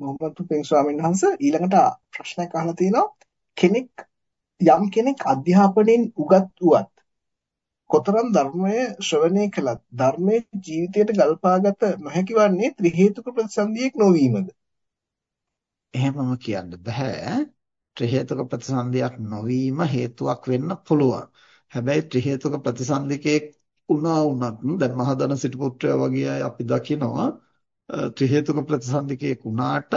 මොහොමඩ් තුපෙන් ස්වාමීන් වහන්සේ? ඊළඟට ප්‍රශ්නයක් අහලා තිනවා කෙනෙක් යම් කෙනෙක් අධ්‍යාපනයෙන් උගත් වුවත් කොතරම් ධර්මය ශ්‍රවණය කළත් ධර්මයේ ජීවිතයට ගල්පාගත නොහැකි වන්නේ ත්‍රි හේතුක ප්‍රතිසන්දියක් නොවීමද? එහෙමම කියන්න බෑ. ත්‍රි හේතුක ප්‍රතිසන්දියක් නොවීම හේතුවක් වෙන්න පුළුවන්. හැබැයි ත්‍රි හේතුක ප්‍රතිසන්දිකේ උනා වුණත් දැන් මහදන සිටුපුත්‍රයා වගේ අය අපි දකිනවා. ත්‍රි හේතුක ප්‍රතිසන්දිකේ උනාට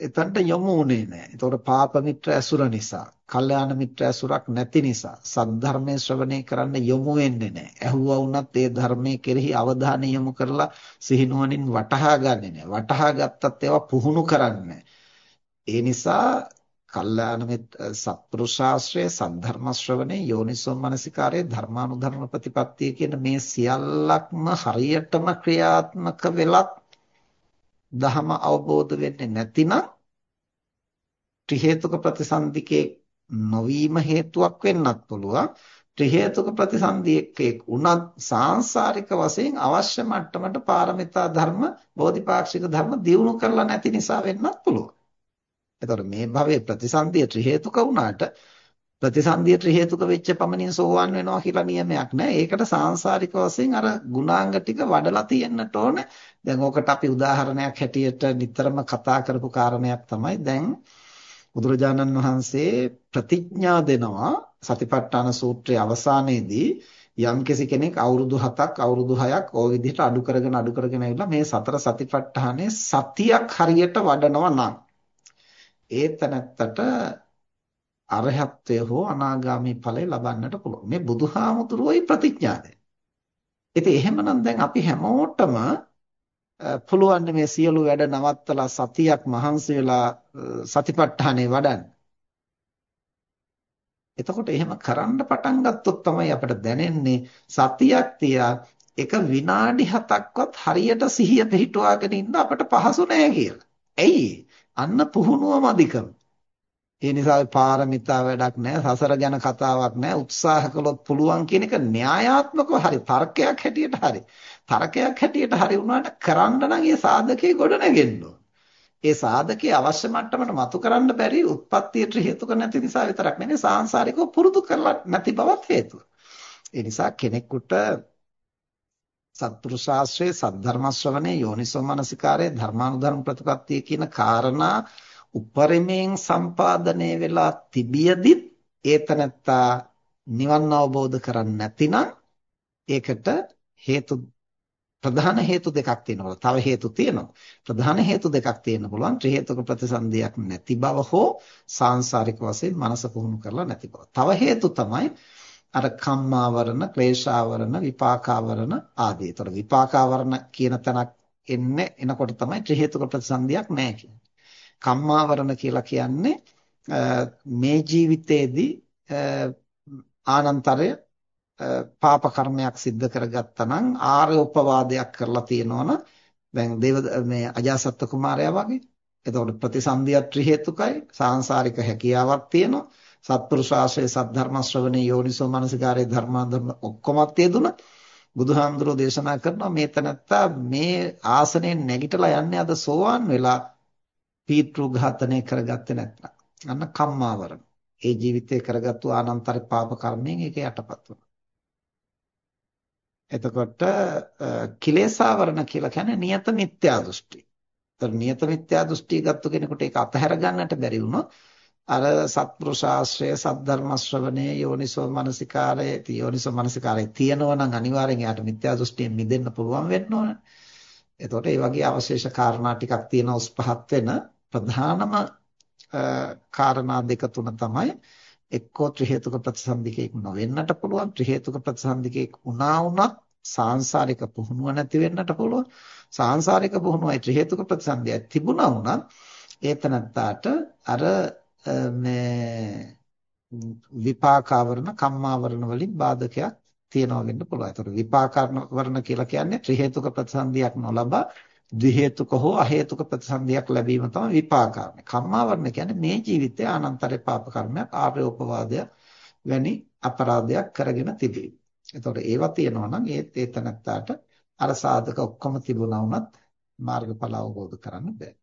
එතනට යොමු වුණේ නැහැ. ඒතකොට පාප මිත්‍ර ඇසුර නිසා, කල්යාණ මිත්‍ර ඇසුරක් නැති නිසා සද්ධර්මයේ ශ්‍රවණය කරන්න යොමු වෙන්නේ නැහැ. ඇහුවා වුණත් ඒ ධර්මයේ කෙරෙහි අවධානය යොමු කරලා සිහිනුවණින් වටහා ගන්නෙ නැහැ. වටහා ගත්තත් ඒවා පුහුණු කරන්නේ ඒ නිසා කල්යාණ මිත්‍ර සත්පුරුෂාශ්‍රය සද්ධර්ම ශ්‍රවණේ යෝනිසෝ මනසිකාරයේ ධර්මානුධර්ම ප්‍රතිපත්තිය කියන මේ සියල්ලක්ම හරියටම ක්‍රියාත්මක වෙලත් දහම අවබෝධ වෙන්නේ නැතිනම් ත්‍රි හේතුක ප්‍රතිසන්දිකේ නොවීම හේතුවක් වෙන්නත් පුළුවන් ත්‍රි හේතුක ප්‍රතිසන්දියකේ උනත් සාංශාරික වශයෙන් අවශ්‍ය මට්ටමට පාරමිතා ධර්ම බෝධිපාක්ෂික ධර්ම දියුණු කරලා නැති නිසා වෙන්නත් පුළුවන්. එතකොට මේ භවයේ ප්‍රතිසන්දිය ත්‍රි හේතුක වුණාට ප්‍රතිසන්දිය ත්‍රි හේතුක වෙච්ච පමණින් සෝවාන් වෙනවා කියලා නියමයක් නැහැ. ඒකට සාංශාරික වශයෙන් අර ගුණාංග ටික වඩලා තියෙන්නට ඕනේ. දැන් ඕකට අපි උදාහරණයක් හැටියට නිතරම කතා කරපු කාරණයක් තමයි දැන් බුදුරජාණන් වහන්සේ ප්‍රතිඥා දෙනවා සතිපට්ඨාන සූත්‍රයේ අවසානයේදී යම්කිසි කෙනෙක් අවුරුදු 7ක් අවුරුදු 6ක් ওই විදිහට අඩු කරගෙන අඩු කරගෙන ඇවිල්ලා මේ සතර සතිපට්ඨානයේ සතියක් හරියට වඩනවා නම් ඒ තැනත්තට අරහත්ත්වය හෝ අනාගාමී ඵලය ලබන්නට පුළුවන්. මේ බුදුහාමුදුරුවෝයි ප්‍රතිඥා දෙන්නේ. ඉතින් එහෙමනම් දැන් අපි හැමෝටම පුළුවන් මේ සියලු වැඩ නවත්තලා සතියක් මහන්සි වෙලා සතිපට්ඨානේ වඩන්න. එතකොට එහෙම කරන්න පටන් ගත්තොත් තමයි අපිට දැනෙන්නේ සතියක් තියා එක විනාඩි 7ක්වත් හරියට සිහිය පිහිටුවාගෙන ඉන්න අපට පහසු නෑ කියලා. ඇයි? අන්න පුහුණුවම අධිකම. ඒ නිසා පාරමිතා වැඩක් නැහැ සසර ගැන කතාවක් නැහැ උත්සාහ කළොත් පුළුවන් කියන එක න්‍යායාත්මකව හරි තර්කයක් හැටියට හරි. තර්කයක් හැටියට හරි වුණාට කරන්න නම් ඒ සාධකේ ගොඩ නැගෙන්න ඒ සාධකේ අවශ්‍ය මට්ටමට මතු කරන්න බැරි උත්පත්තියට හේතුක නැති නිසා විතරක් නෙවෙයි සාංශාරිකව පුරුදු කරලා නැති බවත් හේතුව. ඒ නිසා කෙනෙකුට සත්පුරුෂ ශාස්ත්‍රයේ සද්ධර්ම ශ්‍රවණේ යෝනිසෝ මනසිකාරයේ ධර්මානුධර්ම ප්‍රතිපත්තිය කියන කාරණා උපරිමයෙන් සම්පාදනය වෙලා තිබියදිත් ඒතනත්තා නිවන් අවබෝධ කරන්නේ නැතිනම් ඒකට හේතු ප්‍රධාන හේතු දෙකක් තියෙනවා. තව හේතු තියෙනවා. ප්‍රධාන හේතු දෙකක් තියෙන්න පුළුවන්. ත්‍රි හේතුක ප්‍රතිසන්දියක් නැති බව හෝ සාංශාරික වශයෙන් මනස පුහුණු කරලා නැති බව. තව හේතු තමයි අර කම්මාවරණ, ක්ලේශාවරණ, විපාකාවරණ ආදී. ඒතර විපාකාවරණ කියන තැනක් එන්නේ එනකොට තමයි ත්‍රි හේතුක ප්‍රතිසන්දියක් නැහැ කියන්නේ. කම්මාවරණ කියලා කියන්නේ මේ ජීවිතයේදී ආනන්තරය පාප කර්මයක් සිද්ධ කරගත්තා නම් ආර්යෝපවාදයක් කරලා තියෙනවනම් දැන් දේව මේ අජාසත්ත කුමාරයා වගේ. එතකොට ප්‍රතිසන්දිය ත්‍රි හේතුකයි සාංශාරික හැකියාවක් තියෙනවා. සත්පුරුෂ ආශ්‍රය සද්ධර්ම ශ්‍රවණේ යෝනිසෝ මනසිකාරයේ ධර්මාන්දම ඔක්කොමත් යෙදුණා. බුදුහාමුදුරෝ දේශනා කරනවා මේ තනත්තා මේ ආසනයෙන් නැගිටලා යන්නේ අද සෝවාන් වෙලා පීතෘ ඝාතනය කරගත්තේ නැත්නම් අන්න කම්මාවරණ. ඒ ජීවිතේ කරගත්තු ආනන්තර පාප කර්මයෙන් ඒක යටපත් වෙනවා. එතකොට කිලේශාවරණ කියලා කියන්නේ නියත මිත්‍යා දෘෂ්ටි. ඒතර නියත මිත්‍යා දෘෂ්ටි ගත්ත කෙනෙකුට ඒක අතහැර ගන්නට බැරි වුණොත් අර සත්පුරුෂාශ්‍රය සද්ධර්ම ශ්‍රවණයේ යෝනිසෝ මනසිකාරය යෝනිසෝ මනසිකාරය තියෙනවා නම් අනිවාර්යෙන් යාට මිත්‍යා දෘෂ්ටියෙන් මිදෙන්න පුළුවන් වෙන්න ඕන. එතකොට මේ වගේ අවශේෂ කාරණා ටිකක් තියෙන උස් පහත් වෙන ප්‍රධානම කාරණා දෙක තුන තමයි එක්කෝ ත්‍රි හේතුක ප්‍රතිසන්දිකේක් නොවෙන්නට පුළුවන් ත්‍රි හේතුක ප්‍රතිසන්දිකේක් වුණා වුණත් සාංශාරික පුහුණුව නැති වෙන්නට පුළුවන් සාංශාරික පුහුණුවයි ත්‍රි හේතුක ප්‍රතිසන්දියයි තිබුණා වුණත් ඒතනත්තාට අර මේ විපාකාවරණ කම්මාවරණ වලින් බාධකයක් තියනවා වෙන්න පුළුවන්. ඒතකොට විපාකාවරණ කියලා කියන්නේ ත්‍රි හේතුක ප්‍රතිසන්දියක් නොලබා ද්වි හේතුක හෝ අ හේතුක ප්‍රතිසන්දියක් ලැබීම තමයි විපාකාරණය. කම්මාවරණ කියන්නේ මේ ජීවිතයේ අනන්තර පාප කර්මයක් ආර්යෝපවාදය වැනි අපරාධයක් කරගෙන තිබීම. එතකොට ඒවා තියෙනවා නම් ඒ තැනත්තාට අර සාධක ඔක්කොම තිබුණා වුණත් මාර්ගඵල අවබෝධ කරන්න බෑ.